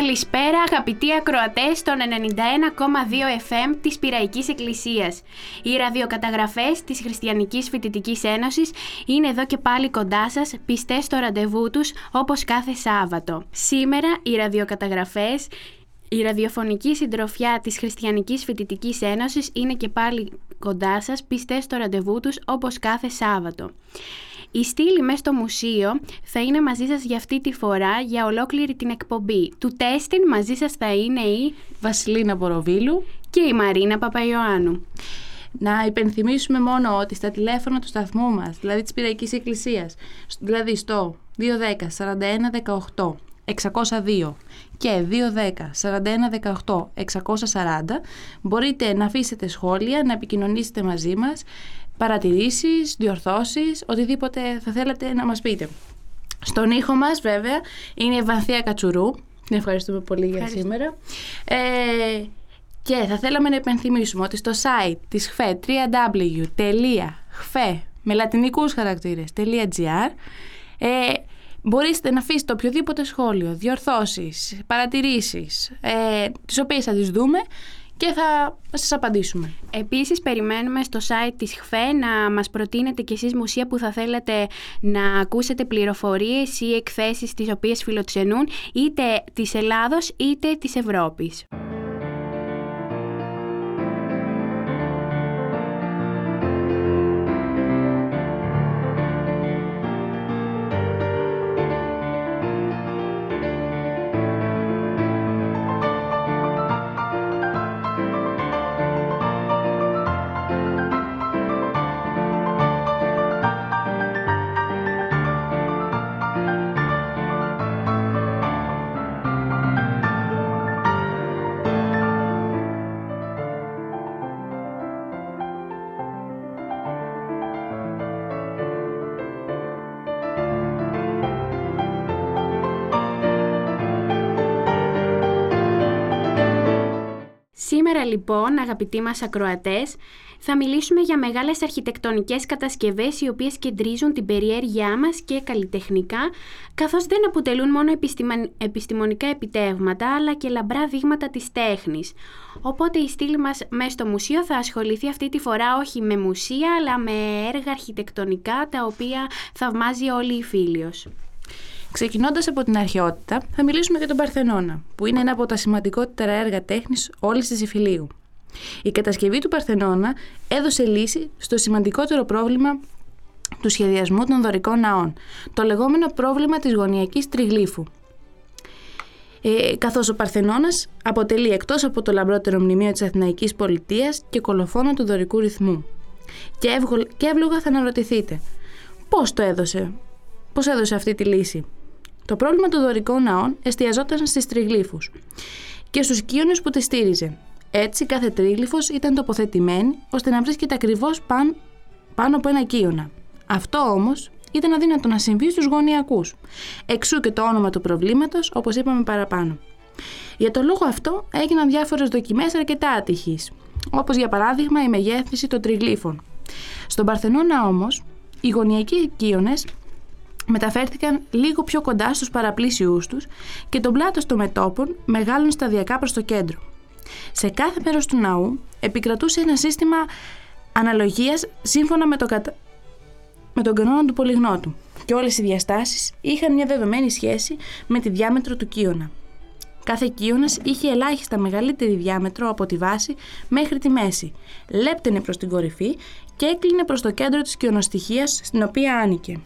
Καλησπέρα αγαπητοί ακροατές των 91,2 FM της Πυραϊκής Εκκλησίας. Οι ραδιοκαταγραφές της Χριστιανικής Φοιτητικής Ένωσης είναι εδώ και πάλι κοντά σας, πιστές στο ραντεβού τους όπως κάθε Σάββατο. Σήμερα οι ραδιοκαταγραφές η ραδιοφωνική συντροφιά της Χριστιανικής Φοιτητικής Ένωσης είναι και πάλι κοντά σας, πιστές στο ραντεβού τους όπως κάθε Σάββατο. Η στήλη μέσα στο μουσείο θα είναι μαζί σας για αυτή τη φορά για ολόκληρη την εκπομπή. Του τέστην μαζί σας θα είναι η Βασιλίνα Μποροβίλου. και η Μαρίνα Παπαϊωάννου. Να υπενθυμίσουμε μόνο ότι στα τηλέφωνα του σταθμού μας, δηλαδή της Πυραϊκής Εκκλησίας, σ- δηλαδή στο 210 41 18 602 και 210 41 18 640 μπορείτε να αφήσετε σχόλια, να επικοινωνήσετε μαζί μας, παρατηρήσεις, διορθώσεις, οτιδήποτε θα θέλατε να μας πείτε. Στον ήχο μας βέβαια είναι η Βανθία Κατσουρού. Την ευχαριστούμε πολύ για Ευχαριστώ. σήμερα. Ε, και θα θέλαμε να υπενθυμίσουμε ότι στο site της ΧΦΕ www.hfe με λατινικούς χαρακτήρες .gr ε, μπορείτε να αφήσετε οποιοδήποτε σχόλιο, διορθώσεις, παρατηρήσεις ε, τις οποίες θα τις δούμε και θα σας απαντήσουμε. Επίσης περιμένουμε στο site της ΧΦΕ να μας προτείνετε κι εσείς μουσεία που θα θέλατε να ακούσετε πληροφορίες ή εκθέσεις τις οποίες φιλοξενούν είτε της Ελλάδος είτε της Ευρώπης. Λοιπόν αγαπητοί μας ακροατές θα μιλήσουμε για μεγάλες αρχιτεκτονικές κατασκευές οι οποίες κεντρίζουν την περιέργειά μας και καλλιτεχνικά καθώς δεν αποτελούν μόνο επιστημα- επιστημονικά επιτεύγματα αλλά και λαμπρά δείγματα της τέχνης. Οπότε η στήλη μας μέσα στο μουσείο θα ασχοληθεί αυτή τη φορά όχι με μουσεία αλλά με έργα αρχιτεκτονικά τα οποία θαυμάζει όλη η Φίλιος. Ξεκινώντας από την αρχαιότητα, θα μιλήσουμε για τον Παρθενώνα, που είναι ένα από τα σημαντικότερα έργα τέχνης όλης της Ιφιλίου. Η κατασκευή του Παρθενώνα έδωσε λύση στο σημαντικότερο πρόβλημα του σχεδιασμού των δωρικών ναών, το λεγόμενο πρόβλημα της γωνιακής τριγλύφου. Ε, καθώς ο Παρθενώνας αποτελεί εκτός από το λαμπρότερο μνημείο της Αθηναϊκής πολιτείας και κολοφόνο του δωρικού ρυθμού. Και, εύγολ- και εύλογα θα αναρωτηθείτε, πώς το έδωσε, πώς έδωσε αυτή τη λύση; Το πρόβλημα των δωρικών ναών εστιαζόταν στις τριγλύφους και στους κύονες που τη στήριζε. Έτσι, κάθε τρίγλυφος ήταν τοποθετημένη ώστε να βρίσκεται ακριβώς παν- πάνω από ένα κύωνα. Αυτό όμως ήταν αδύνατο να συμβεί στους γωνιακούς. Εξού και το όνομα του προβλήματος, όπως είπαμε παραπάνω. Για τον λόγο αυτό έγιναν διάφορες δοκιμές αρκετά ατυχείς, όπως για παράδειγμα η μεγέθυνση των τριγλύφων. Στον Παρθενώνα όμως οι γωνιακοί κύονες μεταφέρθηκαν λίγο πιο κοντά στους παραπλήσιούς τους και το πλάτος των μετόπων μεγάλων σταδιακά προς το κέντρο. Σε κάθε μέρος του ναού επικρατούσε ένα σύστημα αναλογίας σύμφωνα με, το κατα... με τον κανόνα του πολυγνώτου και όλες οι διαστάσεις είχαν μια δεδομένη σχέση με τη διάμετρο του κύωνα. Κάθε κύωνας είχε ελάχιστα μεγαλύτερη διάμετρο από τη βάση μέχρι τη μέση, λέπτενε προς την κορυφή και έκλεινε προς το κέντρο της κυωνοστοιχίας στην οποία άνοικε.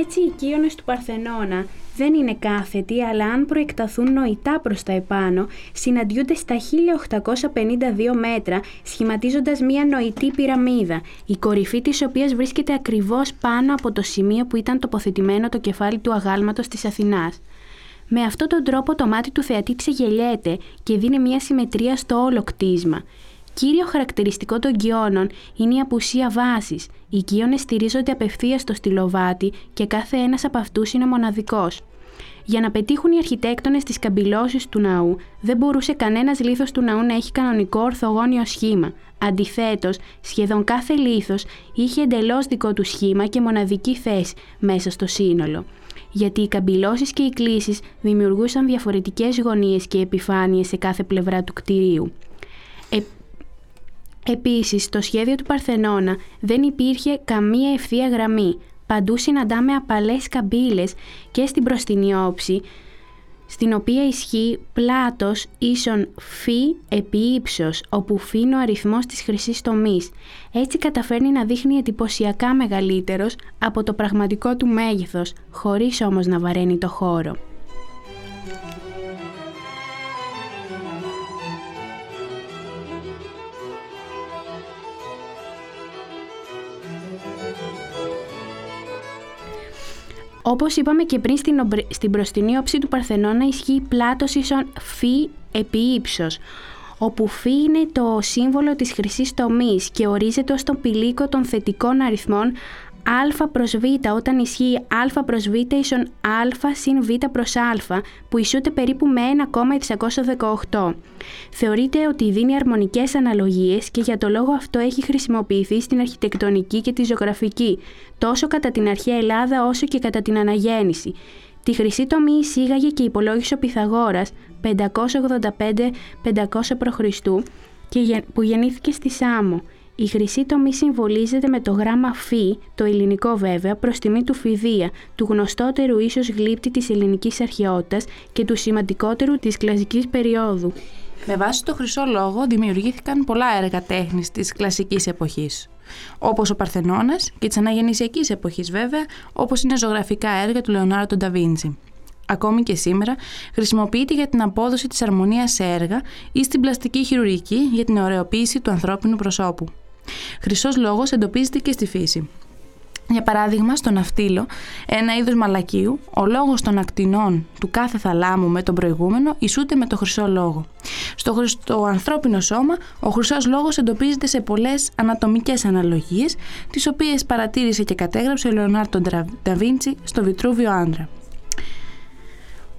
Έτσι οι κύονες του Παρθενώνα δεν είναι κάθετοι, αλλά αν προεκταθούν νοητά προς τα επάνω, συναντιούνται στα 1852 μέτρα, σχηματίζοντας μία νοητή πυραμίδα, η κορυφή της οποίας βρίσκεται ακριβώς πάνω από το σημείο που ήταν τοποθετημένο το κεφάλι του αγάλματος της Αθηνάς. Με αυτόν τον τρόπο το μάτι του θεατή ξεγελιέται και δίνει μία συμμετρία στο όλο κτίσμα. Κύριο χαρακτηριστικό των κοιώνων είναι η απουσία βάσης. Οι κοιώνε στηρίζονται απευθείας στο στυλοβάτι και κάθε ένας από αυτούς είναι μοναδικός. Για να πετύχουν οι αρχιτέκτονες τις καμπυλώσεις του ναού, δεν μπορούσε κανένας λίθος του ναού να έχει κανονικό ορθογώνιο σχήμα. Αντιθέτως, σχεδόν κάθε λίθος είχε εντελώς δικό του σχήμα και μοναδική θέση μέσα στο σύνολο. Γιατί οι καμπυλώσεις και οι κλήσεις δημιουργούσαν διαφορετικές γωνίες και επιφάνειες σε κάθε πλευρά του κτηρίου. Ε, Επίσης, στο σχέδιο του Παρθενώνα δεν υπήρχε καμία ευθεία γραμμή. Παντού συναντάμε απαλές καμπύλες και στην μπροστινή όψη, στην οποία ισχύει πλάτος ίσον φι επί ύψος, όπου φι είναι ο αριθμός της χρυσής τομής. Έτσι καταφέρνει να δείχνει εντυπωσιακά μεγαλύτερος από το πραγματικό του μέγεθος, χωρίς όμως να βαραίνει το χώρο. Όπως είπαμε και πριν στην, στην μπροστινή όψη του Παρθενώνα ισχύει πλάτος ίσον φι επί ύψος, όπου φι είναι το σύμβολο της χρυσής τομής και ορίζεται ως τον πηλίκο των θετικών αριθμών α προς β όταν ισχύει α προς β ίσον α συν β προς α που ισούται περίπου με 1,618. Θεωρείται ότι δίνει αρμονικές αναλογίες και για το λόγο αυτό έχει χρησιμοποιηθεί στην αρχιτεκτονική και τη ζωγραφική, τόσο κατά την αρχαία Ελλάδα όσο και κατά την αναγέννηση. Τη χρυσή τομή εισήγαγε και υπολόγισε ο Πυθαγόρας 585-500 π.Χ. που γεννήθηκε στη Σάμο. Η χρυσή τομή συμβολίζεται με το γράμμα Φ, το ελληνικό βέβαια, προς τιμή του Φιδία, του γνωστότερου ίσως γλύπτη της ελληνικής αρχαιότητας και του σημαντικότερου της κλασικής περίοδου. Με βάση το χρυσό λόγο δημιουργήθηκαν πολλά έργα τέχνης της κλασικής εποχής. Όπως ο Παρθενώνας και της αναγεννησιακής εποχής βέβαια, όπως είναι ζωγραφικά έργα του Λεωνάρου Νταβίντσι. Ακόμη και σήμερα χρησιμοποιείται για την απόδοση της αρμονίας σε έργα ή στην πλαστική χειρουργική για την ωρεοποίηση του ανθρώπινου προσώπου. Χρυσός λόγος εντοπίζεται και στη φύση. Για παράδειγμα, στο ναυτίλο, ένα είδος μαλακίου, ο λόγος των ακτινών του κάθε θαλάμου με τον προηγούμενο ισούται με το χρυσό λόγο. Στο, στο ανθρώπινο σώμα, ο χρυσός λόγος εντοπίζεται σε πολλές ανατομικές αναλογίες, τις οποίες παρατήρησε και κατέγραψε ο Λεωνάρτο Νταβίντσι στο Βιτρούβιο Άντρα.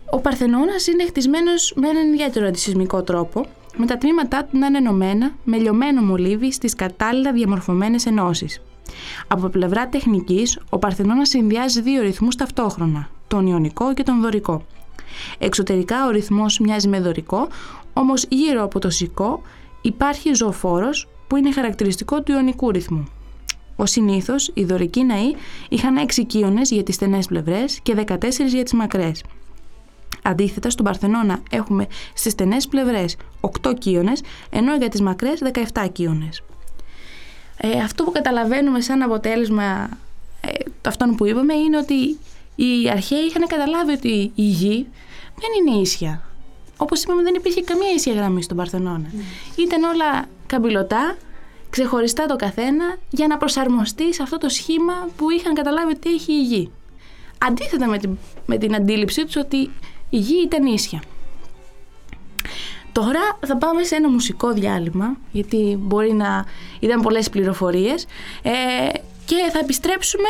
Ο Παρθενώνας είναι χτισμένος με έναν ιδιαίτερο αντισυσμικό τρόπο, με τα τμήματά του να είναι ενωμένα με λιωμένο μολύβι στις κατάλληλα διαμορφωμένες ενώσεις. Από πλευρά τεχνικής, ο Παρθενώνας συνδυάζει δύο ρυθμούς ταυτόχρονα, τον Ιωνικό και τον Δωρικό. Εξωτερικά ο ρυθμός μοιάζει με δωρικό, όμως γύρω από το σικό υπάρχει ζωοφόρο που είναι χαρακτηριστικό του Ιωνικού ρυθμού. Ο συνήθως, οι δωρικοί ναοί είχαν 6 κύονες για τις στενές πλευρές και 14 για τις μακρές. Αντίθετα, στον Παρθενώνα έχουμε στις στενές πλευρές 8 κύονες, ενώ για τις μακρές 17 κύονες. Ε, αυτό που καταλαβαίνουμε σαν αποτέλεσμα ε, αυτών που είπαμε είναι ότι οι αρχαίοι είχαν καταλάβει ότι η γη δεν είναι ίσια. Όπως είπαμε δεν υπήρχε καμία ίσια γραμμή στον Παρθενώνα. Mm. Ήταν όλα καμπυλωτά, ξεχωριστά το καθένα για να προσαρμοστεί σε αυτό το σχήμα που είχαν καταλάβει ότι έχει η γη. Αντίθετα με την, με την αντίληψή τους ότι η γη ήταν ίσια. Τώρα θα πάμε σε ένα μουσικό διάλειμμα, γιατί μπορεί να ήταν πολλές πληροφορίες ε, και θα επιστρέψουμε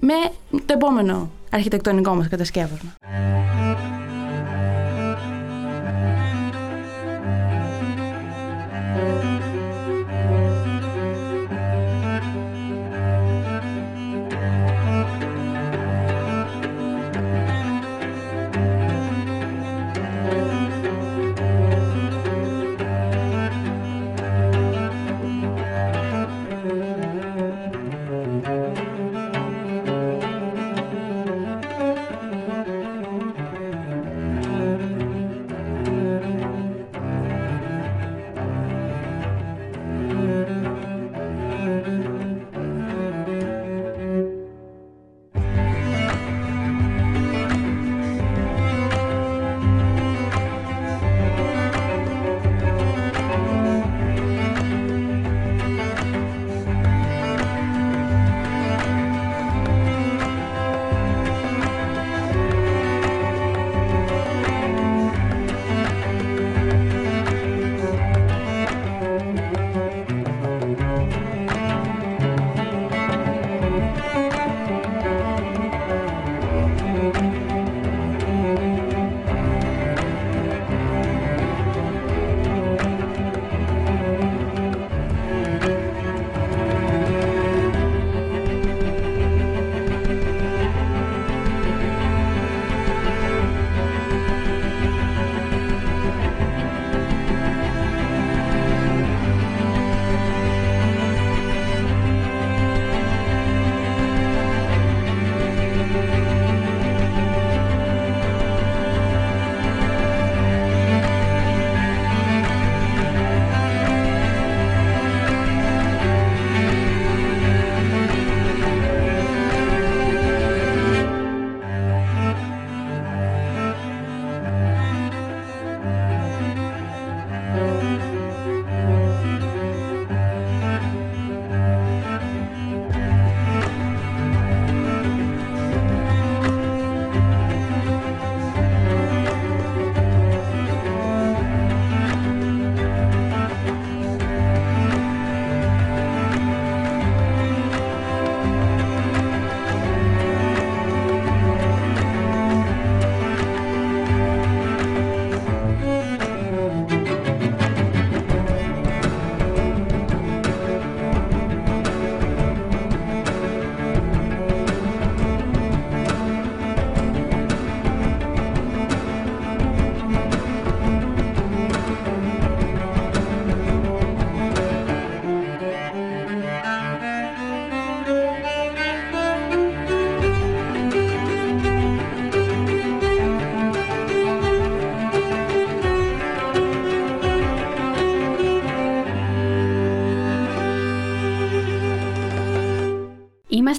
με το επόμενο αρχιτεκτονικό μας κατασκεύασμα.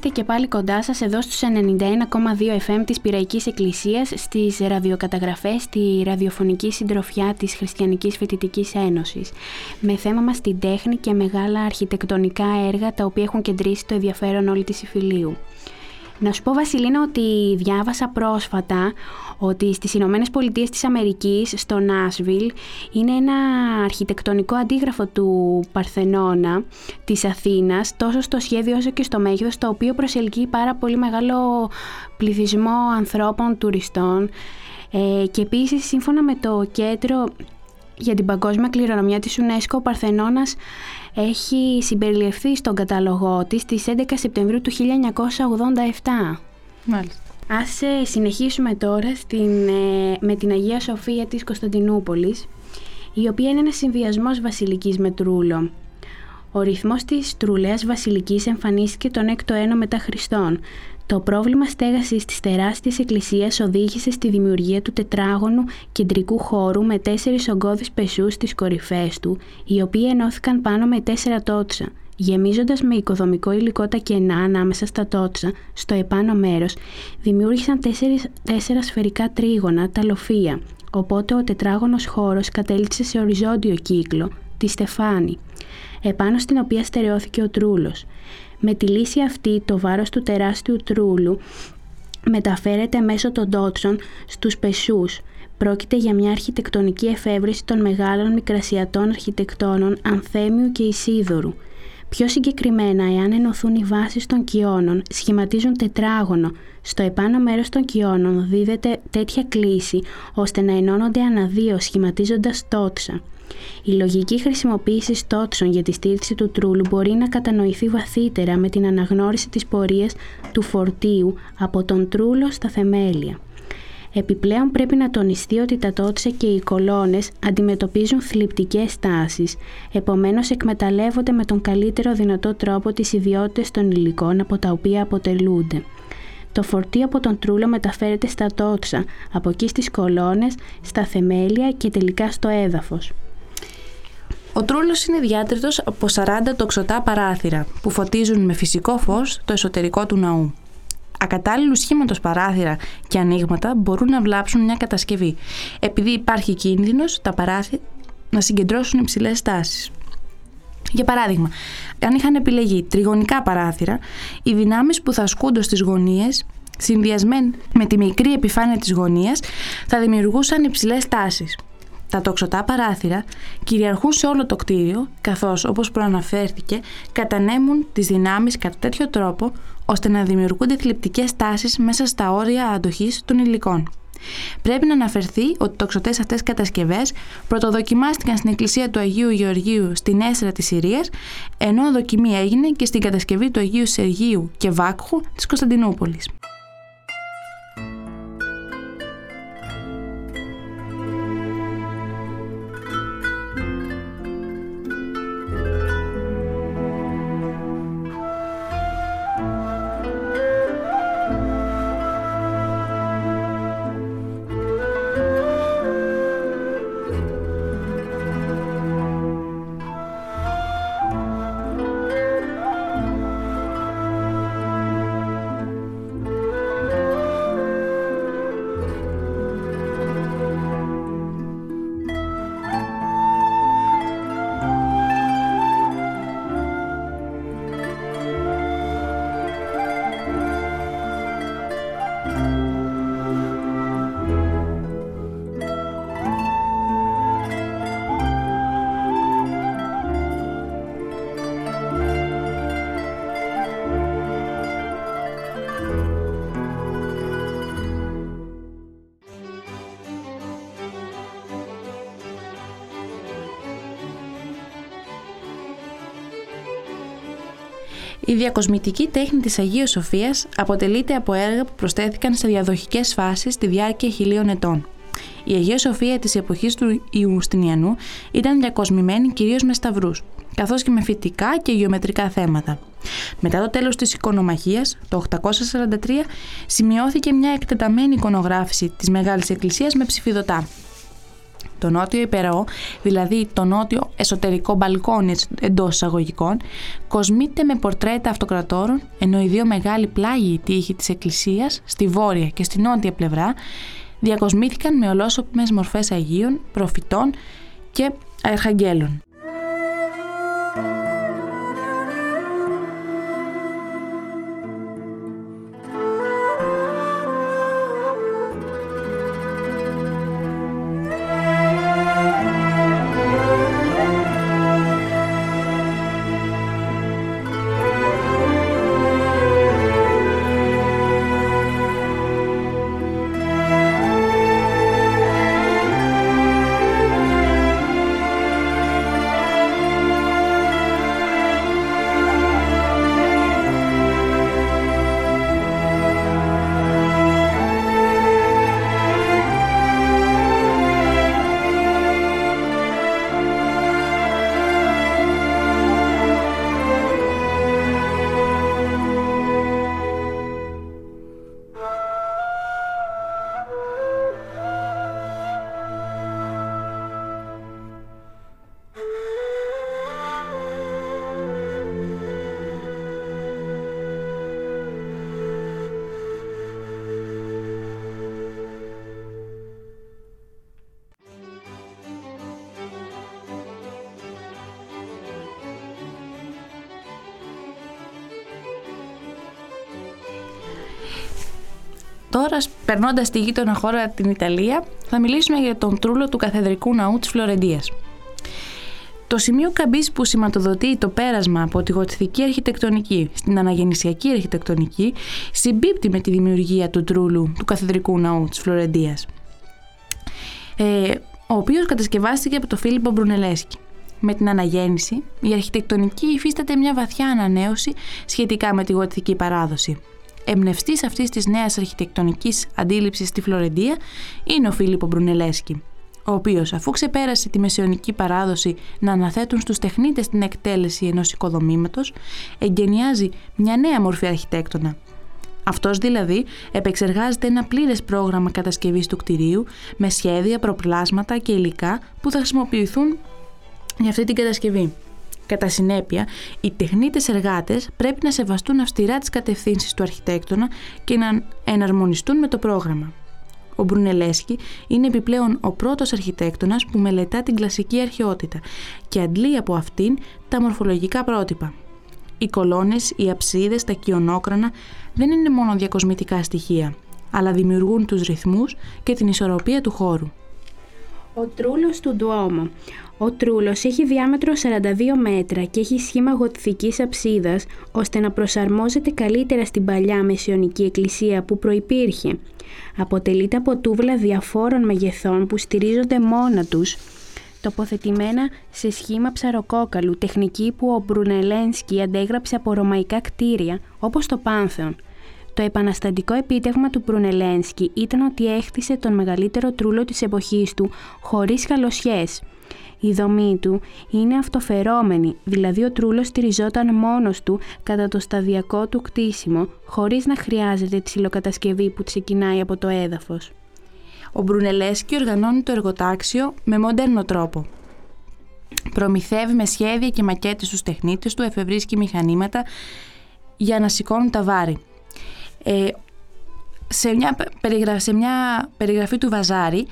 Είμαστε και πάλι κοντά σας εδώ στους 91,2 FM της Πυραϊκής Εκκλησίας στις ραδιοκαταγραφές στη ραδιοφωνική συντροφιά της Χριστιανικής Φοιτητικής Ένωσης με θέμα μας την τέχνη και μεγάλα αρχιτεκτονικά έργα τα οποία έχουν κεντρήσει το ενδιαφέρον όλη της Ιφιλίου. Να σου πω Βασιλίνα ότι διάβασα πρόσφατα ότι στις Ηνωμένες Πολιτείες της Αμερικής, στο Νάσβιλ, είναι ένα αρχιτεκτονικό αντίγραφο του Παρθενώνα της Αθήνας, τόσο στο σχέδιο όσο και στο μέγεθος, το οποίο προσελκύει πάρα πολύ μεγάλο πληθυσμό ανθρώπων, τουριστών. Ε, και επίσης σύμφωνα με το κέντρο για την παγκόσμια κληρονομιά της UNESCO, ο Παρθενώνας έχει συμπεριληφθεί στον κατάλογό της στις 11 Σεπτεμβρίου του 1987. Μάλιστα. Ας ε, συνεχίσουμε τώρα στην, ε, με την Αγία Σοφία της Κωνσταντινούπολης, η οποία είναι ένας συνδυασμός βασιλικής με τρούλο. Ο ρυθμός της τρουλέας βασιλικής εμφανίστηκε τον 6ο αιώνα μετά Χριστόν. Το πρόβλημα στέγασης της τεράστιας εκκλησίας οδήγησε στη δημιουργία του τετράγωνου κεντρικού χώρου με τέσσερις ογκώδεις πεσούς στις κορυφές του, οι οποίοι ενώθηκαν πάνω με τέσσερα τότσα. Γεμίζοντας με οικοδομικό υλικό τα κενά ανάμεσα στα τότσα, στο επάνω μέρος, δημιούργησαν τέσσερις, τέσσερα σφαιρικά τρίγωνα, τα λοφία, οπότε ο τετράγωνος χώρος κατέληξε σε οριζόντιο κύκλο, τη στεφάνη, επάνω στην οποία στερεώθηκε ο τρούλος. Με τη λύση αυτή το βάρος του τεράστιου τρούλου μεταφέρεται μέσω των τότσων στους πεσούς. Πρόκειται για μια αρχιτεκτονική εφεύρεση των μεγάλων μικρασιατών αρχιτεκτόνων Ανθέμιου και Ισίδωρου. Πιο συγκεκριμένα, εάν ενωθούν οι βάσεις των κοιώνων, σχηματίζουν τετράγωνο. Στο επάνω μέρος των κοιώνων δίδεται τέτοια κλίση, ώστε να ενώνονται αναδύο σχηματίζοντας τότσα. Η λογική χρησιμοποίησης τότσων για τη στήριξη του τρούλου μπορεί να κατανοηθεί βαθύτερα με την αναγνώριση της πορείας του φορτίου από τον τρούλο στα θεμέλια. Επιπλέον πρέπει να τονιστεί ότι τα τότσα και οι κολόνες αντιμετωπίζουν θλιπτικές τάσεις, επομένως εκμεταλλεύονται με τον καλύτερο δυνατό τρόπο τις ιδιότητες των υλικών από τα οποία αποτελούνται. Το φορτίο από τον τρούλο μεταφέρεται στα τότσα, από εκεί στις κολόνες, στα θεμέλια και τελικά στο έδαφος. Ο τρούλος είναι διάτριτος από 40 τοξωτά παράθυρα που φωτίζουν με φυσικό φως το εσωτερικό του ναού. Ακατάλληλου σχήματος παράθυρα και ανοίγματα μπορούν να βλάψουν μια κατασκευή, επειδή υπάρχει κίνδυνος τα παράθυρα να συγκεντρώσουν υψηλές τάσεις. Για παράδειγμα, αν είχαν επιλεγεί τριγωνικά παράθυρα, οι δυνάμεις που θα ασκούνται στις γωνίες, συνδυασμένοι με τη μικρή επιφάνεια της γωνίας, θα δημιουργούσαν υψηλές τάσεις. Τα τοξωτά παράθυρα κυριαρχούν σε όλο το κτίριο, καθώς, όπως προαναφέρθηκε, κατανέμουν τις δυνάμεις κατά τέτοιο τρόπο, ώστε να δημιουργούνται θλιπτικές τάσεις μέσα στα όρια αντοχής των υλικών. Πρέπει να αναφερθεί ότι οι τοξωτές αυτές κατασκευές πρωτοδοκιμάστηκαν στην εκκλησία του Αγίου Γεωργίου στην Έσρα της Συρίας, ενώ δοκιμή έγινε και στην κατασκευή του Αγίου Σεργίου και Βάκχου της Κωνσταντινούπολης. Η διακοσμητική τέχνη της Αγίας Σοφίας αποτελείται από έργα που προσθέθηκαν σε διαδοχικές φάσεις στη διάρκεια χιλίων ετών. Η Αγία Σοφία της εποχής του Ιουστινιανού ήταν διακοσμημένη κυρίως με σταυρούς, καθώς και με φυτικά και γεωμετρικά θέματα. Μετά το τέλος της οικονομαχίας, το 843, σημειώθηκε μια εκτεταμένη εικονογράφηση της Μεγάλης Εκκλησίας με ψηφιδωτά. Το νότιο υπερό, δηλαδή το νότιο εσωτερικό μπαλκόνι εντός εισαγωγικών, κοσμείται με πορτρέτα αυτοκρατόρων, ενώ οι δύο μεγάλοι πλάγιοι τείχοι της εκκλησίας, στη βόρεια και στη νότια πλευρά, διακοσμήθηκαν με ολόσωπες μορφές Αγίων, προφητών και αρχαγγέλων. Τώρα, περνώντας στη γείτονα χώρα την Ιταλία, θα μιλήσουμε για τον τρούλο του καθεδρικού ναού της Φλωρεντίας. Το σημείο καμπής που σηματοδοτεί το πέρασμα από τη γοτθική αρχιτεκτονική στην αναγεννησιακή αρχιτεκτονική συμπίπτει με τη δημιουργία του τρούλου του καθεδρικού ναού της Φλωρεντίας, ε, ο οποίος κατασκευάστηκε από τον Φίλιππο Μπρουνελέσκι. Με την αναγέννηση, η αρχιτεκτονική υφίσταται μια βαθιά ανανέωση σχετικά με τη γοτθική παράδοση. Εμπνευστής αυτής της νέας αρχιτεκτονικής αντίληψης στη Φλωρεντία είναι ο Φίλιππο Μπρουνελέσκι, ο οποίος, αφού ξεπέρασε τη μεσαιωνική παράδοση να αναθέτουν στους τεχνίτες την εκτέλεση ενός οικοδομήματος, εγκαινιάζει μια νέα μορφή αρχιτέκτονα. Αυτός δηλαδή επεξεργάζεται ένα πλήρες πρόγραμμα κατασκευής του κτηρίου με σχέδια, προπλάσματα και υλικά που θα χρησιμοποιηθούν για αυτή την κατασκευή. Κατά συνέπεια, οι τεχνίτες εργάτες πρέπει να σεβαστούν αυστηρά τις κατευθύνσεις του αρχιτέκτονα και να εναρμονιστούν με το πρόγραμμα. Ο Μπρουνελέσκι είναι επιπλέον ο πρώτος αρχιτέκτονας που μελετά την κλασική αρχαιότητα και αντλεί από αυτήν τα μορφολογικά πρότυπα. Οι κολόνες, οι αψίδες, τα κοιονόκρανα δεν είναι μόνο διακοσμητικά στοιχεία, αλλά δημιουργούν τους ρυθμούς και την ισορροπία του χώρου. Ο τρούλος του Ντουόμο. Ο τρούλος έχει διάμετρο 42 μέτρα και έχει σχήμα γοτθικής αψίδας, ώστε να προσαρμόζεται καλύτερα στην παλιά μεσαιωνική εκκλησία που προϋπήρχε. Αποτελείται από τούβλα διαφόρων μεγεθών που στηρίζονται μόνα τους, τοποθετημένα σε σχήμα ψαροκόκαλου, τεχνική που ο Μπρουνελένσκι αντέγραψε από ρωμαϊκά κτίρια, όπως το Πάνθεον. Το επαναστατικό επίτευγμα του Μπρουνελένσκι ήταν ότι έχτισε τον μεγαλύτερο τρούλο της εποχής του χωρίς καλοσιές. Η δομή του είναι αυτοφερόμενη, δηλαδή ο τρούλος στηριζόταν μόνος του κατά το σταδιακό του κτίσιμο, χωρίς να χρειάζεται ψηλοκατασκευή που ξεκινάει από το έδαφος. Ο Μπρουνελέσκι οργανώνει το εργοτάξιο με μοντέρνο τρόπο. Προμηθεύει με σχέδια και μακέτες στους τεχνίτες του, εφευρίσκει μηχανήματα για να σηκώνουν τα βάρη. Ε, σε, μια, σε μια περιγραφή του Βαζάρη,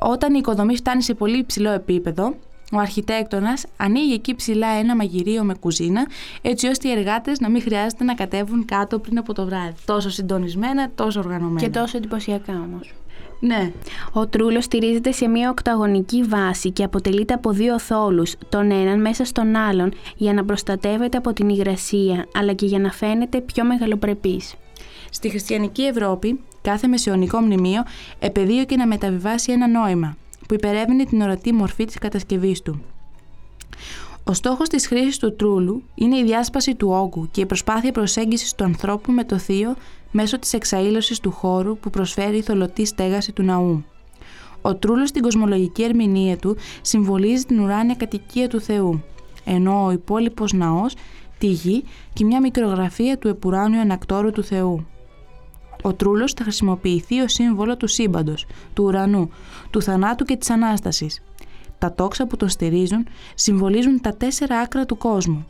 όταν η οικοδομή φτάνει σε πολύ υψηλό επίπεδο, ο αρχιτέκτονας ανοίγει εκεί ψηλά ένα μαγειρίο με κουζίνα, έτσι ώστε οι εργάτες να μην χρειάζεται να κατέβουν κάτω πριν από το βράδυ. Τόσο συντονισμένα, τόσο οργανωμένα. Και τόσο εντυπωσιακά όμως. Ναι. Ο τρούλος στηρίζεται σε μια οκταγωνική βάση και αποτελείται από δύο θόλους, τον έναν μέσα στον άλλον, για να προστατεύεται από την υγρασία, αλλά και για να φαίνεται πιο μεγαλοπρεπής. Στη χριστιανική Ευρώπη, κάθε μεσαιωνικό μνημείο επεδίωκε να μεταβιβάσει ένα νόημα που υπερεύνει την ορατή μορφή της κατασκευής του. Ο στόχος της χρήσης του τρούλου είναι η διάσπαση του όγκου και η προσπάθεια προσέγγισης του ανθρώπου με το θείο μέσω της εξαήλωσης του χώρου που προσφέρει η θολωτή στέγαση του ναού. Ο τρούλος στην κοσμολογική ερμηνεία του συμβολίζει την ουράνια κατοικία του Θεού, ενώ ο υπόλοιπος ναός τη γη και μια μικρογραφία του επουράνιου ανακτόρου του Θεού. Ο τρούλος θα χρησιμοποιηθεί ως σύμβολο του σύμπαντος, του ουρανού, του θανάτου και της Ανάστασης. Τα τόξα που τον στηρίζουν συμβολίζουν τα τέσσερα άκρα του κόσμου.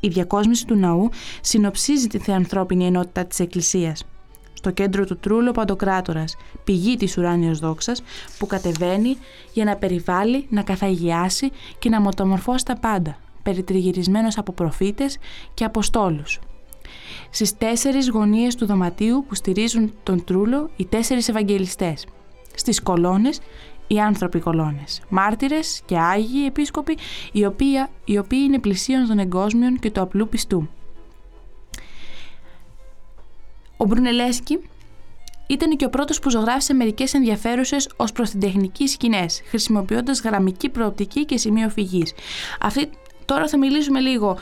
Η διακόσμηση του ναού συνοψίζει τη θεανθρώπινη ενότητα της Εκκλησίας. Στο κέντρο του τρούλου ο Παντοκράτορας, πηγή της ουράνιος δόξας, που κατεβαίνει για να περιβάλλει, να καθαγιάσει και να μοτομορφώσει τα πάντα, περιτριγυρισμένος από προφήτες και αποστόλους. Στις τέσσερις γωνίες του δωματίου που στηρίζουν τον τρούλο οι τέσσερις Ευαγγελιστές. Στις κολόνες οι άνθρωποι κολόνες, μάρτυρες και άγιοι επίσκοποι οι οποίοι, οι οποίοι είναι πλησίον των εγκόσμιων και του απλού πιστού. Ο Μπρουνελέσκι ήταν και ο πρώτος που ζωγράφησε μερικές ενδιαφέρουσες ως προς την τεχνική σκηνές, χρησιμοποιώντας γραμμική προοπτική και σημείο φυγής. Αυτή, τώρα θα μιλήσουμε λίγο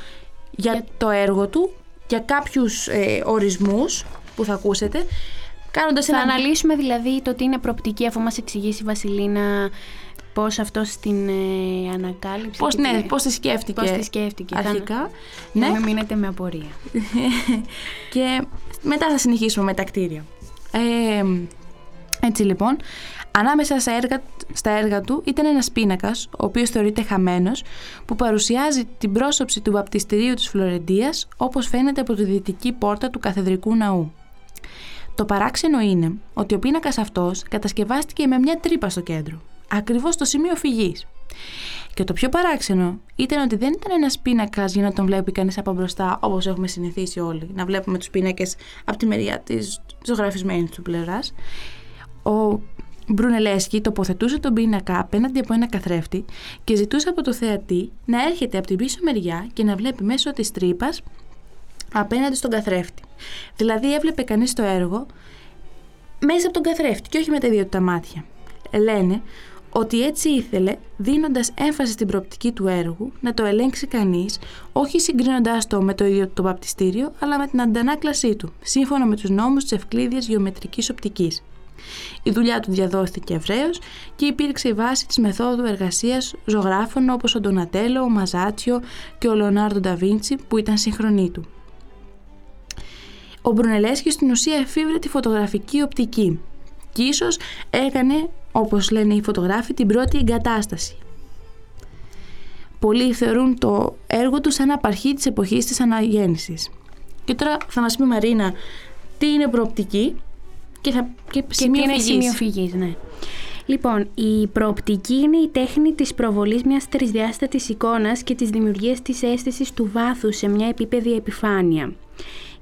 για το έργο του, για κάποιους ε, ορισμούς που θα ακούσετε, κάνοντας Θα ένα... αναλύσουμε δηλαδή το τι είναι προοπτική αφού μας εξηγήσει η Βασιλίνα πώς αυτό την ε, ανακάλυψε. Πώς, και ναι, την- πώς τη σκέφτηκε πώς τη σκέφτηκε. Θα- αρχικά. Να Ναι, μην μείνετε με απορία. και μετά θα συνεχίσουμε με τα κτίρια. Ε, έτσι λοιπόν, ανάμεσα στα έργα, στα έργα του ήταν ένας πίνακας, ο οποίος θεωρείται χαμένος, που παρουσιάζει την πρόσωψη του βαπτιστηρίου της Φλωρεντίας, όπως φαίνεται από τη δυτική πόρτα του καθεδρικού ναού. Το παράξενο είναι ότι ο πίνακας αυτός κατασκευάστηκε με μια τρύπα στο κέντρο, ακριβώς στο σημείο φυγής. Και το πιο παράξενο ήταν ότι δεν ήταν ένας πίνακας για να τον βλέπει κανείς από μπροστά όπως έχουμε συνηθίσει όλοι, να βλέπουμε τους πίνακες από τη μεριά της ζωγραφισμένης του πλευράς. Ο Μπρουνελέσκι τοποθετούσε τον πίνακα απέναντι από ένα καθρέφτη και ζητούσε από το θεατή να έρχεται από την πίσω μεριά και να βλέπει μέσω της τρύπας απέναντι στον καθρέφτη. Δηλαδή έβλεπε κανείς το έργο μέσα από τον καθρέφτη και όχι με τα δύο του τα μάτια. Λένε ότι έτσι ήθελε, δίνοντας έμφαση στην προοπτική του έργου, να το ελέγξει κανείς, όχι συγκρίνοντάς το με το ίδιο το βαπτιστήριο, αλλά με την αντανάκλασή του, σύμφωνα με τους νόμους της ευκλήδιας γεωμετρικής οπτικής. Η δουλειά του διαδόθηκε ευρέως και υπήρξε η βάση της μεθόδου εργασίας ζωγράφων όπως ο Ντονατέλο, ο Μαζάτσιο και ο Λεωνάρντο Νταβίντσι που ήταν σύγχρονοί του. Ο Μπρουνελέσκι στην ουσία εφήβρε τη φωτογραφική οπτική και ίσως έκανε, όπως λένε οι φωτογράφοι, την πρώτη εγκατάσταση. Πολλοί θεωρούν το έργο του σαν απαρχή της εποχής της αναγέννησης. Και τώρα θα μας πει η Μαρίνα τι είναι προοπτική και, θα, και, Και σημείο τι είναι φυγής. σημείο φυγής, ναι. Λοιπόν, η προοπτική είναι η τέχνη της προβολής μιας τρισδιάστατης εικόνας και της δημιουργίας της αίσθησης του βάθους σε μια επίπεδη επιφάνεια.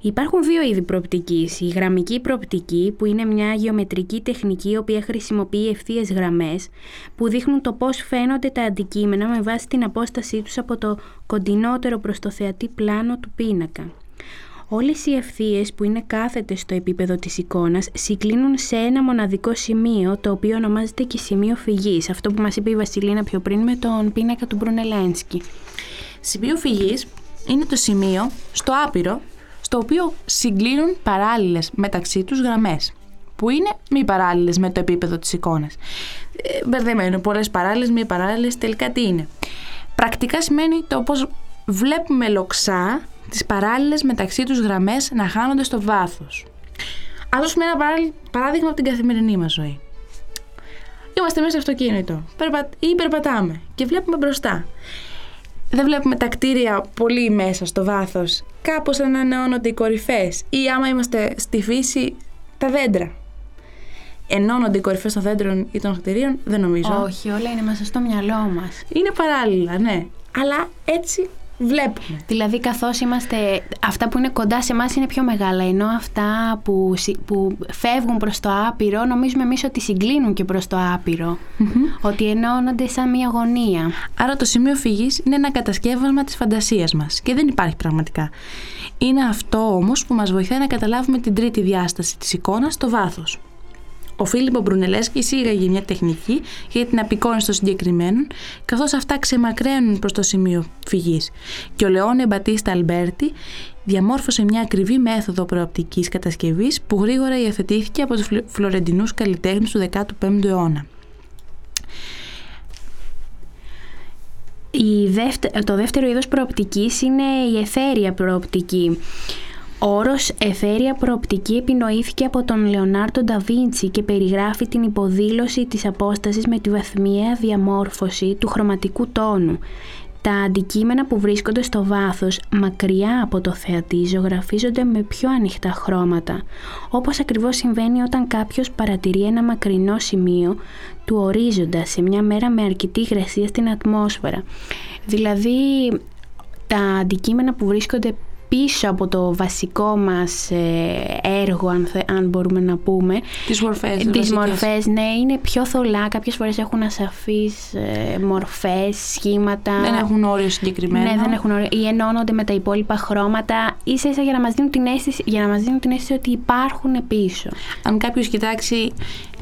Υπάρχουν δύο είδη προοπτικής. Η γραμμική προοπτική, που είναι μια γεωμετρική τεχνική η οποία χρησιμοποιεί ευθείε γραμμές, που δείχνουν το πώς φαίνονται τα αντικείμενα με βάση την απόστασή τους από το κοντινότερο προς το θεατή πλάνο του πίνακα. Όλες οι ευθείες που είναι κάθετες στο επίπεδο της εικόνας συγκλίνουν σε ένα μοναδικό σημείο το οποίο ονομάζεται και σημείο φυγής. Αυτό που μας είπε η Βασιλίνα πιο πριν με τον πίνακα του Μπρουνελένσκι. Σημείο φυγής είναι το σημείο στο άπειρο στο οποίο συγκλίνουν παράλληλες μεταξύ τους γραμμές που είναι μη παράλληλες με το επίπεδο της εικόνας. Ε, μπερδεμένο, πολλές παράλληλες, μη παράλληλες, τελικά τι είναι; Πρακτικά σημαίνει το πώς βλέπουμε λοξά τις παράλληλες μεταξύ τους γραμμές να χάνονται στο βάθος. Ας δώσουμε ένα παράλληλ- παράδειγμα από την καθημερινή μας ζωή. Είμαστε μέσα στο αυτοκίνητο περπα... ή περπατάμε και βλέπουμε μπροστά. Δεν βλέπουμε τα κτίρια πολύ μέσα στο βάθος. Κάπως ανανεώνονται οι κορυφές ή άμα είμαστε στη φύση τα δέντρα. Ενώνονται οι κορυφές των δέντρων ή των κτιρίων, δεν νομίζω. Όχι, όλα είναι μέσα στο μυαλό μας. Είναι παράλληλα, ναι. Αλλά έτσι βλέπουμε. Δηλαδή καθώς είμαστε, αυτά που είναι κοντά σε εμάς είναι πιο μεγάλα, ενώ αυτά που, συ- που φεύγουν προς το άπειρο, νομίζουμε εμείς ότι συγκλίνουν και προς το απειρο Ότι ενώνονται σαν μια γωνία. Άρα το σημείο φυγής είναι ένα κατασκεύασμα της φαντασίας μας και δεν υπάρχει πραγματικά. Είναι αυτό όμως που μας βοηθάει να καταλάβουμε την τρίτη διάσταση της εικόνας, το βάθος. Ο Φίλιππο Μπρουνελέσκι εισήγαγε μια τεχνική για την απεικόνιση των συγκεκριμένων, καθώς αυτά ξεμακραίνουν προς το σημείο φυγής. Και ο Λεόνε Μπατίστα Αλμπέρτη διαμόρφωσε μια ακριβή μέθοδο προοπτικής κατασκευής που γρήγορα υιοθετήθηκε από τους φλο- φλωρεντινούς καλλιτέχνες του 15ου αιώνα. Η δεύτε- το δεύτερο είδος προοπτικής είναι η εθέρια προοπτική Ο όρος εθέρια προοπτική επινοήθηκε από τον Λεωνάρτο Νταβίντσι και περιγράφει την υποδήλωση της απόστασης με τη βαθμιαία διαμόρφωση του χρωματικού τόνου. Τα αντικείμενα που βρίσκονται στο βάθος, μακριά από το θεατή, ζωγραφίζονται με πιο ανοιχτά χρώματα, όπως ακριβώς συμβαίνει όταν κάποιος παρατηρεί ένα μακρινό σημείο του ορίζοντα σε μια μέρα με αρκετή υγρασία στην ατμόσφαιρα. Δηλαδή, τα αντικείμενα που βρίσκονται πίσω από το βασικό μας ε, έργο, αν, θε- αν μπορούμε να πούμε. Τις μορφές. Τις βασικές. μορφές, ναι, είναι πιο θολά. Κάποιες φορές έχουν ασαφείς ε, μορφές, σχήματα. Δεν έχουν όριο συγκεκριμένο. Ναι, δεν έχουν ωραία. Ή ενώνονται με τα υπόλοιπα χρώματα, ίσα ίσα για να μας δίνουν την αίσθηση, για να μας δίνουν την αίσθηση ότι υπάρχουν πίσω. Αν κάποιος κοιτάξει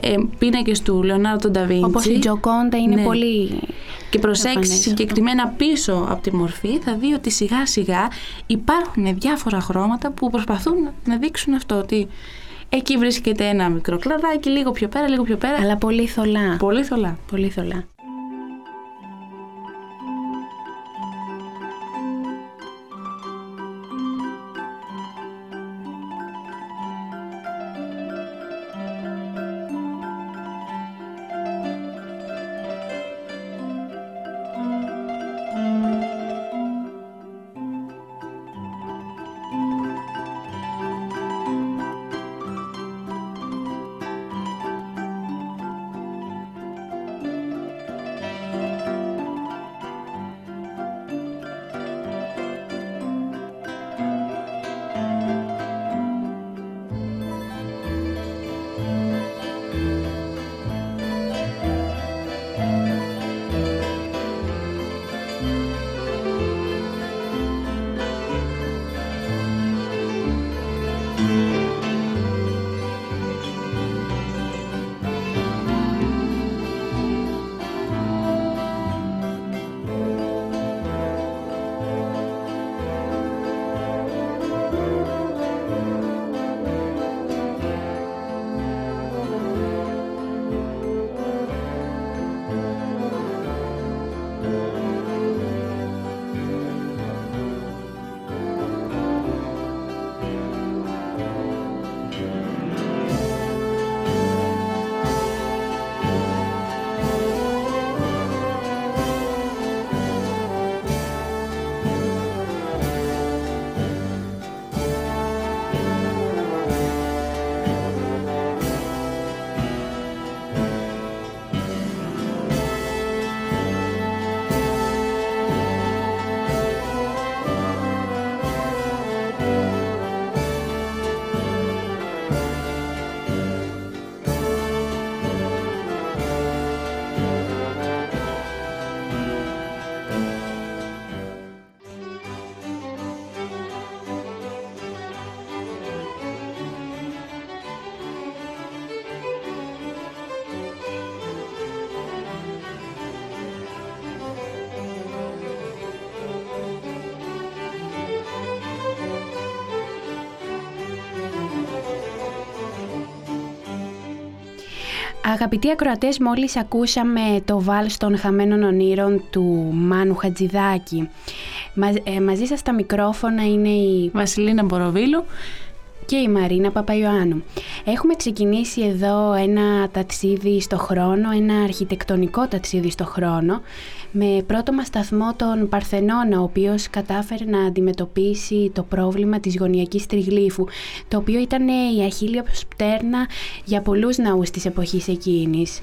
ε, πίνακες του Λεωνάρντο Νταβίντσι Όπως η Τζοκόντα είναι Ναι. πολύ... και προσέξει Εμφανές αυτό. συγκεκριμένα πίσω από τη μορφή θα δει ότι σιγά σιγά υπάρχουν διάφορα χρώματα που προσπαθούν να δείξουν αυτό ότι εκεί βρίσκεται ένα μικρό κλαδάκι λίγο πιο πέρα, λίγο πιο πέρα. Αλλά πολύ θολά. Πολύ θολά. Πολύ θολά. Αγαπητοί ακροατές, μόλις ακούσαμε το βάλς των χαμένων ονείρων του Μάνου Χατζηδάκη. Μα- ε, μαζί σας στα μικρόφωνα είναι η Βασιλίνα Μποροβίλου. Και η Μαρίνα Παπαϊωάννου. Έχουμε ξεκινήσει εδώ ένα ταξίδι στο χρόνο, ένα αρχιτεκτονικό ταξίδι στο χρόνο, με πρώτο μας σταθμό τον Παρθενώνα, ο οποίος κατάφερε να αντιμετωπίσει το πρόβλημα της γωνιακής τριγλύφου, το οποίο ήταν η αχίλιος πτέρνα για πολλούς ναούς της εποχής εκείνης.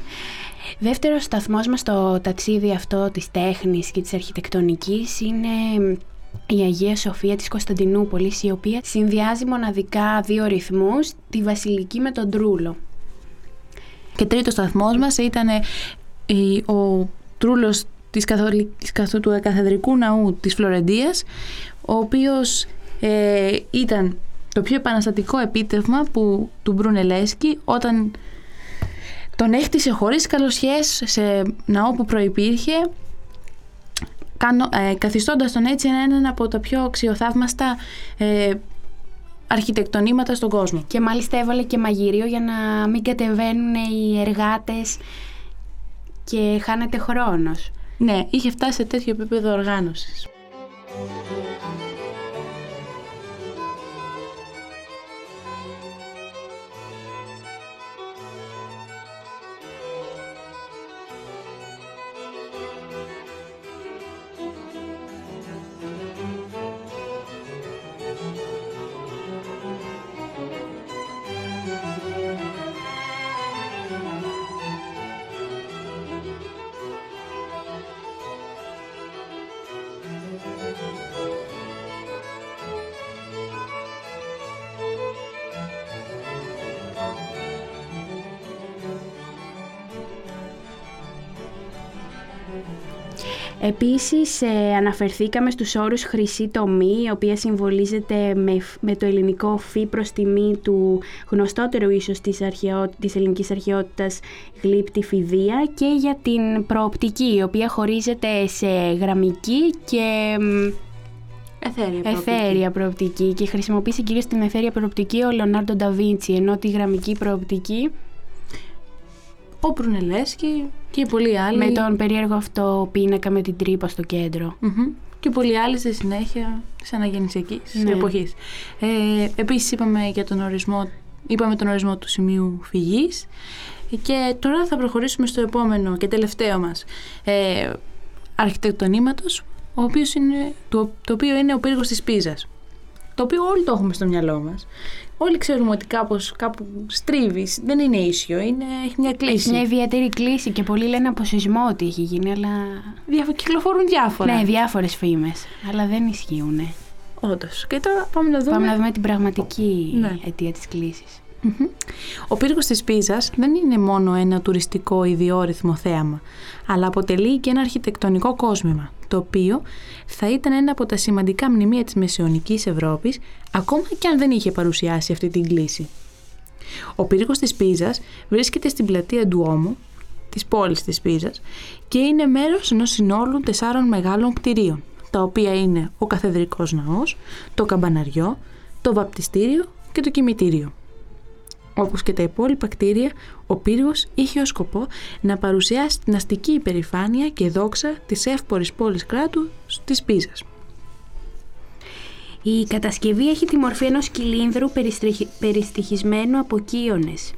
Δεύτερος σταθμός μας στο ταξίδι αυτό της τέχνης και της αρχιτεκτονικής είναι η Αγία Σοφία της Κωνσταντινούπολης, η οποία συνδυάζει μοναδικά δύο ρυθμούς, τη βασιλική με τον τρούλο. Και τρίτος σταθμός μας ήταν ε, η- ο τρούλος της, καθολικής, καθο- του καθεδρικού ναού της Φλωρεντίας, ο οποίος ε, ήταν το πιο επαναστατικό επίτευγμα που, του Μπρουνελέσκι όταν τον έκτισε χωρίς καλοσχές σε ναό που προϋπήρχε κάνω, ε, καθιστώντας τον έτσι έναν από τα πιο αξιοθαύμαστα ε, αρχιτεκτονήματα στον κόσμο. Και μάλιστα έβαλε και μαγειρίο για να μην κατεβαίνουν οι εργάτες και χάνεται χρόνος. Ναι, είχε φτάσει σε τέτοιο επίπεδο οργάνωσης. Επίσης ε, αναφερθήκαμε στους όρους χρυσή τομή, η οποία συμβολίζεται με, με το ελληνικό φύ προς τιμή του γνωστότερου ίσως της, αρχαιό, της ελληνικής αρχαιότητας γλύπτη φιδία και για την προοπτική, η οποία χωρίζεται σε γραμμική και μ, Εθέρια. εθέρια προοπτική και χρησιμοποίησε κυρίως την εθέρια προοπτική ο Λεωνάρντο Νταβίντσι, ενώ τη γραμμική προοπτική Ο Μπρουνελέσκι και οι πολλοί άλλοι. με τον περίεργο αυτό πίνακα με την τρύπα στο κέντρο. Μμμ. Και πολλοί άλλοι στη συνέχεια της αναγεννησιακής Ναι. εποχής. Ε, επίσης είπαμε για τον ορισμό, είπαμε τον ορισμό του σημείου φυγής και τώρα θα προχωρήσουμε στο επόμενο και τελευταίο μας ε, αρχιτεκτονήματος, ο οποίος είναι, το, το οποίο είναι ο πύργος της Πίζας. Το οποίο όλοι το έχουμε στο μυαλό μας. Όλοι ξέρουμε ότι κάπως, κάπου στρίβει, δεν είναι ίσιο, είναι, έχει μια κλίση. Έχει μια ιδιαίτερη κλίση και πολλοί λένε από σεισμό ότι έχει γίνει, αλλά. Διαφο- κυκλοφορούν διάφορα. Ναι, διάφορες φήμες. Αλλά δεν ισχύουν. Όντως. Και τώρα πάμε να δούμε... Πάμε να δούμε την πραγματική Ναι. αιτία της κλίσης. Μμμ. Ο πύργος της Πίζας δεν είναι μόνο ένα τουριστικό ιδιόρυθμο θέαμα, αλλά αποτελεί και ένα αρχιτεκτονικό κόσμημα, το οποίο θα ήταν ένα από τα σημαντικά μνημεία της Μεσαιωνικής Ευρώπης, ακόμα και αν δεν είχε παρουσιάσει αυτή την κλίση. Ο πύργος της Πίζας βρίσκεται στην πλατεία του Όμου, της πόλης της Πίζας, και είναι μέρος ενός συνόλου τεσσάρων μεγάλων κτηρίων, τα οποία είναι ο Καθεδρικός Ναός, το Καμπαναριό, το Βαπτιστήριο και το Κημητήριο. Όπως και τα υπόλοιπα κτίρια, ο πύργος είχε ως σκοπό να παρουσιάσει την αστική υπερηφάνεια και δόξα της εύπορης πόλης κράτου της Πίζας. Η κατασκευή έχει τη μορφή ενός κυλίνδρου περιστρι- περιστοιχισμένου από κύονες.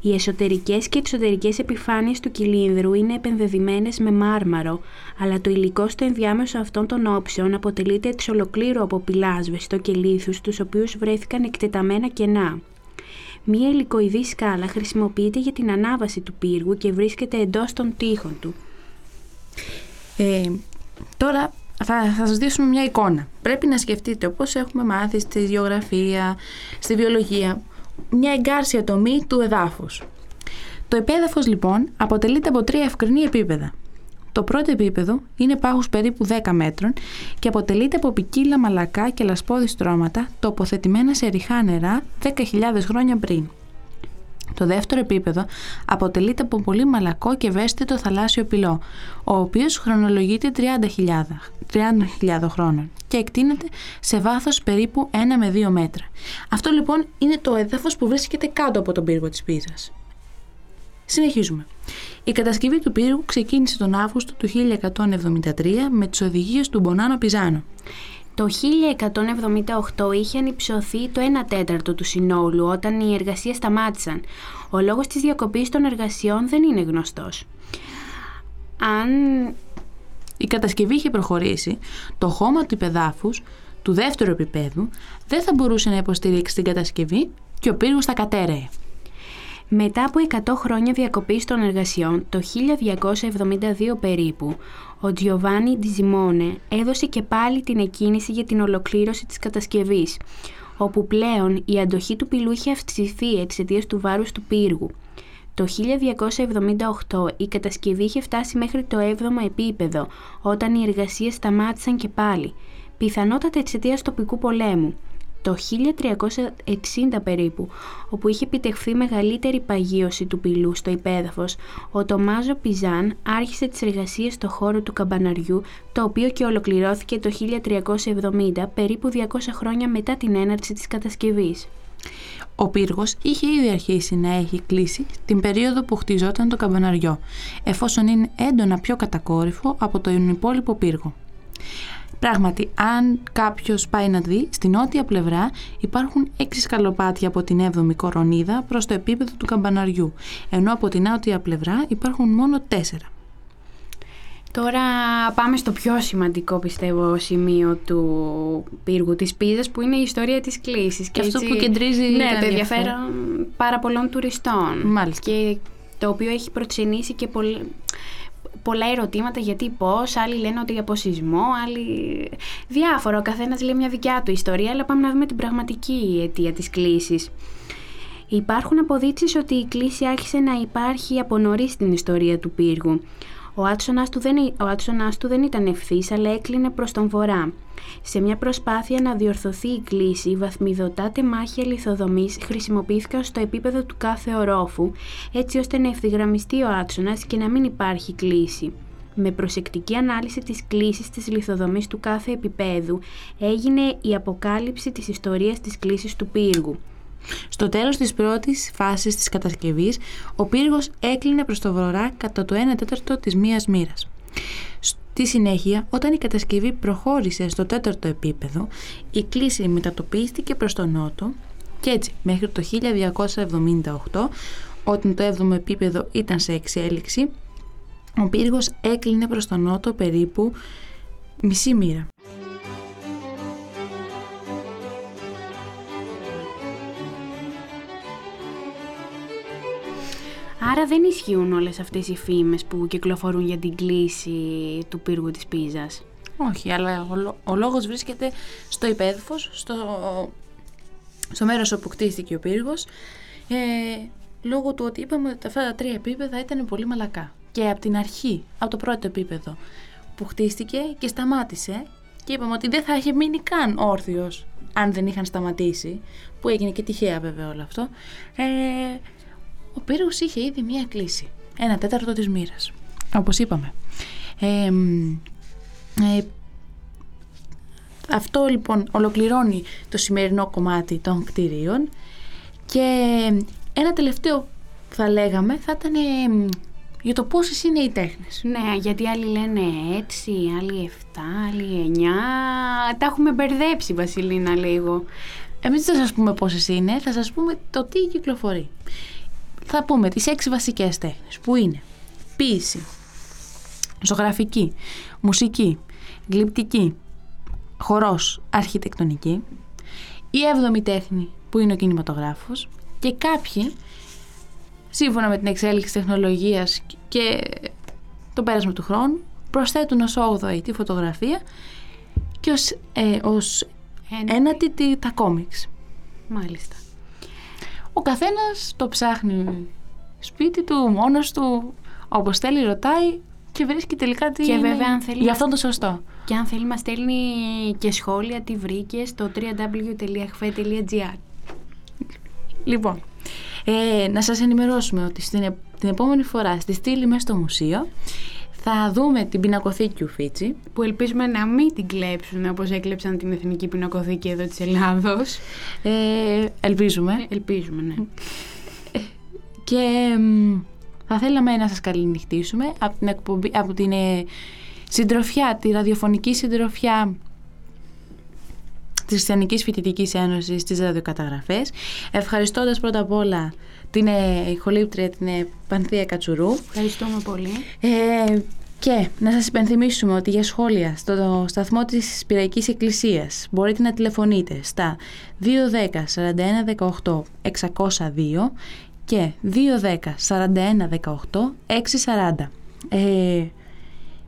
Οι εσωτερικές και εξωτερικές επιφάνειες του κυλίνδρου είναι επενδεδημένες με μάρμαρο, αλλά το υλικό στο ενδιάμεσο αυτών των όψεων αποτελείται εξ ολοκλήρου από πυλάσβεστο και λίθους, τους οποίους βρέθηκαν εκτεταμένα κενά. Μία υλικοειδή σκάλα χρησιμοποιείται για την ανάβαση του πύργου και βρίσκεται εντός των τοίχων του. Ε, τώρα θα, θα σας δείξουμε μια εικόνα. Πρέπει να σκεφτείτε, όπως έχουμε μάθει στη γεωγραφία, στη βιολογία, μια εγκάρσια τομή του εδάφους. Το επέδαφος λοιπόν αποτελείται από τρία ευκρινή επίπεδα. Το πρώτο επίπεδο είναι πάγους περίπου 10 μέτρων και αποτελείται από ποικίλα μαλακά και λασπόδης στρώματα τοποθετημένα σε ριχά νερά 10.000 χρόνια πριν. Το δεύτερο επίπεδο αποτελείται από πολύ μαλακό και ευαίσθητο θαλάσσιο πυλό, ο οποίος χρονολογείται 30.000 30.000 χρόνων και εκτείνεται σε βάθος περίπου 1 με 2 μέτρα. Αυτό λοιπόν είναι το έδαφος που βρίσκεται κάτω από τον πύργο της Πίζας. Συνεχίζουμε. Η κατασκευή του πύργου ξεκίνησε τον Αύγουστο του 1173 με τις οδηγίες του Μπονάνο Πιζάνο. Το 1178 είχε ανυψωθεί το 1 τέταρτο του συνόλου όταν οι εργασίες σταμάτησαν. Ο λόγος της διακοπής των εργασιών δεν είναι γνωστός. Αν Η κατασκευή είχε προχωρήσει, το χώμα του υπεδάφους του δεύτερου επίπεδου δεν θα μπορούσε να υποστηρίξει την κατασκευή και ο πύργος θα κατέρεε. Μετά από 100 χρόνια διακοπής των εργασιών, το 1272 περίπου, ο Τζιοβάνι Ντιζιμόνε έδωσε και πάλι την εκκίνηση για την ολοκλήρωση της κατασκευής, όπου πλέον η αντοχή του πυλού είχε αυξηθεί εξαιτίας του βάρους του πύργου. Το 1278 η κατασκευή είχε φτάσει μέχρι το 7ο επίπεδο, όταν οι εργασίες σταμάτησαν και πάλι, πιθανότατα εξαιτίας τοπικού πολέμου. Το 1360 περίπου, όπου είχε επιτευχθεί μεγαλύτερη παγίωση του πυλού στο υπέδαφος, ο Τομάζο Πιζάν άρχισε τις εργασίες στο χώρο του καμπαναριού, το οποίο και ολοκληρώθηκε το 1370, περίπου 200 χρόνια μετά την έναρξη της κατασκευής. Ο πύργος είχε ήδη αρχίσει να έχει κλείσει την περίοδο που χτιζόταν το καμπαναριό, εφόσον είναι έντονα πιο κατακόρυφο από το υπόλοιπο πύργο. Πράγματι, αν κάποιος πάει να δει, στην νότια πλευρά υπάρχουν έξι σκαλοπάτια από την 7η κορονίδα προς το επίπεδο του καμπαναριού, ενώ από την νότια πλευρά υπάρχουν μόνο τέσσερα. Τώρα πάμε στο πιο σημαντικό πιστεύω σημείο του πύργου της Πίζας που είναι η ιστορία της κλίσης. Και αυτό που κεντρίζει ναι, τα το ενδιαφέρον. ενδιαφέρον πάρα πολλών τουριστών. Μάλιστα. Και το οποίο έχει προξενήσει και πολλ... πολλά ερωτήματα γιατί πώς, άλλοι λένε ότι από σεισμό, άλλοι διάφορα, ο καθένας λέει μια δικιά του ιστορία, αλλά πάμε να δούμε την πραγματική αιτία της κλίσης. Υπάρχουν αποδείξεις ότι η κλίση άρχισε να υπάρχει από νωρίς στην ιστορία του πύργου. Ο άξονας του δεν, ο άξονας του δεν ήταν ευθύς, αλλά έκλεινε προς τον βορρά. Σε μια προσπάθεια να διορθωθεί η κλίση, βαθμιδωτά τεμάχια λιθοδομής χρησιμοποιήθηκαν στο επίπεδο του κάθε ορόφου, έτσι ώστε να ευθυγραμμιστεί ο άξονας και να μην υπάρχει κλίση. Με προσεκτική ανάλυση της κλίσης της λιθοδομής του κάθε επίπεδου έγινε η αποκάλυψη της ιστορίας της κλίσης του πύργου. Στο τέλος της πρώτης φάσης της κατασκευής, ο πύργος έκλεινε προς το βορρά κατά το 1 τέταρτο της μίας μοίρας. Στη συνέχεια, όταν η κατασκευή προχώρησε στο τέταρτο επίπεδο, η κλίση μετατοπίστηκε προς το νότο και έτσι μέχρι το 1278, όταν το 7ο επίπεδο ήταν σε εξέλιξη, ο πύργος έκλεινε προς τον νότο περίπου μισή μοίρα. Άρα δεν ισχύουν όλες αυτές οι φήμες που κυκλοφορούν για την κλίση του πύργου της Πίζας; Όχι, αλλά ο, λό- ο λόγος βρίσκεται στο υπέδαφος, στο, στο μέρος όπου κτίστηκε ο πύργος, ε, λόγω του ότι είπαμε ότι αυτά τα τρία επίπεδα ήταν πολύ μαλακά. Και από την αρχή, από το πρώτο επίπεδο που χτίστηκε και σταμάτησε και είπαμε ότι δεν θα είχε μείνει καν όρθιος αν δεν είχαν σταματήσει, που έγινε και τυχαία βέβαια όλο αυτό, ε, ο πύργος είχε ήδη μία κλίση, ένα τέταρτο της μοίρας, όπως είπαμε. Ε, μ, ε, αυτό λοιπόν ολοκληρώνει το σημερινό κομμάτι των κτηρίων και ένα τελευταίο θα λέγαμε θα ήταν ε, για το πόσες είναι οι τέχνες. Ναι, γιατί άλλοι λένε έτσι, άλλοι 7, άλλοι 9. Τα έχουμε μπερδέψει, Βασιλίνα, λίγο. Εμείς δεν θα σας πούμε πόσες είναι, θα σας πούμε το τι κυκλοφορεί. Θα πούμε τις έξι βασικές τέχνες. Που είναι; Ποίηση, ζωγραφική, μουσική, γλυπτική, χορός, αρχιτεκτονική, η έβδομη τέχνη που είναι ο κινηματογράφος. Και κάποιοι, σύμφωνα με την εξέλιξη τεχνολογίας και το πέρασμα του χρόνου, προσθέτουν ως 8η τη φωτογραφία και ως, ε, ως Ένα. ένατη τη- τα κόμιξ. Μάλιστα. Ο καθένας το ψάχνει σπίτι του, μόνος του, όπως θέλει ρωτάει και βρίσκει τελικά τι Και είναι βέβαια, αν θέλει για να- αυτό το σωστό. Και αν θέλει, μας στέλνει και σχόλια τι βρήκες στο www.hfe.gr. Λοιπόν, ε, να σας ενημερώσουμε ότι στην, ε- την επόμενη φορά στη στήλη μέσα στο μουσείο θα δούμε την πινακοθήκη Ουφίτσι Που ελπίζουμε να μην την κλέψουν όπως έκλεψαν την Εθνική Πινακοθήκη εδώ της Ελλάδος. ε, ελπίζουμε Ελπίζουμε, ναι. και μ, θα θέλαμε να σας καληνυχτήσουμε από την, εκπομπή, από την ε, συντροφιά, τη ραδιοφωνική συντροφιά της Χριστιανικής Φοιτητικής Ένωσης στις ραδιοκαταγραφές ευχαριστώντας πρώτα απ' όλα την ε, ηχολήπτρια την ε, Πανθία Κατσουρού Ευχαριστούμε πολύ. ε, και να σας υπενθυμίσουμε ότι για σχόλια στο σταθμό της Πυραϊκής Εκκλησίας μπορείτε να τηλεφωνείτε στα 210 41 18 602 και 210 41 18 640. Ε,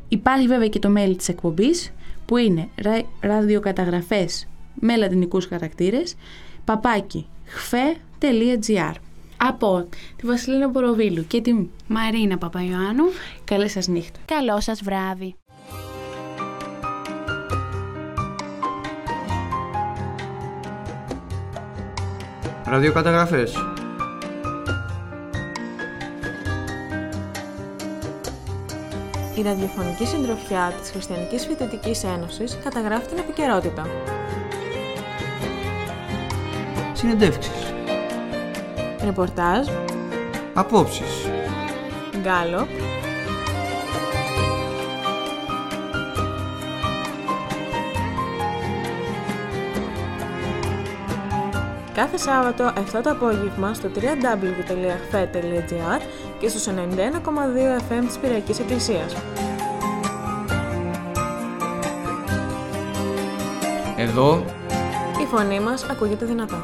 υπάρχει βέβαια και το mail της εκπομπής που είναι ρα- ραδιοκαταγραφές με λατινικούς χαρακτήρες παπάκι χφε.gr από τη Βασιλίνα Μποροβίλου και την Μαρίνα Παπαϊωάννου. καλή σας νύχτα. Καλό σας βράδυ. Ραδιοκαταγραφές. Η ραδιοφωνική συντροφιά της Χριστιανικής Φοιτητικής Ένωσης καταγράφει την επικαιρότητα. Συνεντεύξεις. Ρεπορτάζ, Απόψεις. γκάλοπ, Κάθε Σάββατο 7 το απόγευμα στο www.hfe.gr και στους 91,2 FM της Πυριακής Εκκλησίας. Εδώ Η φωνή μας ακούγεται δυνατά.